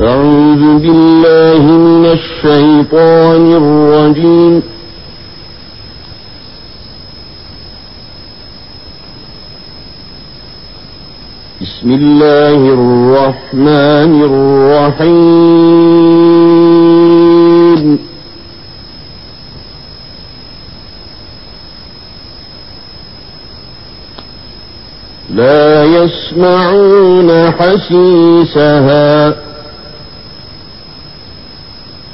أعوذ بالله من الشيطان الرجيم. بسم الله الرحمن الرحيم. لا يسمعون حسيسها.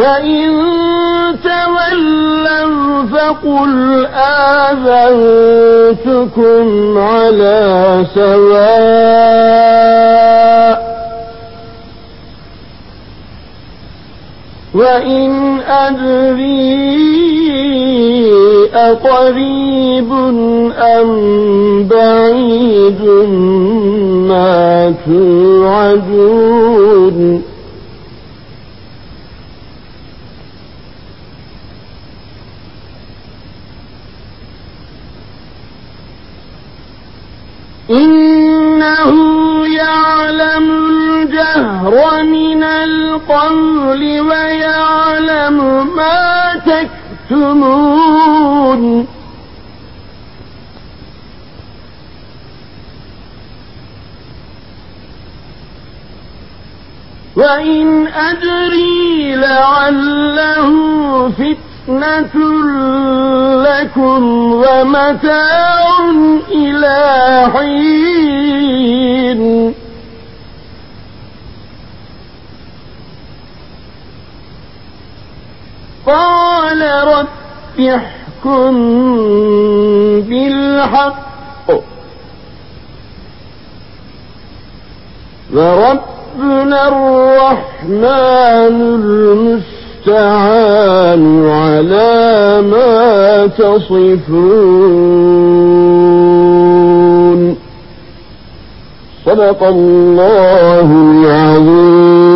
فإن تولوا فقل آذنتكم على سواء وإن أدري أقريب أم بعيد ما توعدون إنه يعلم الجهر من القول ويعلم ما تكتمون. وإن أدري لعله فتنة لكم ومتاع إلى حين قال رب احكم بالحق. وربنا الرحمن المستعان على ما تصفون. صدق الله العظيم.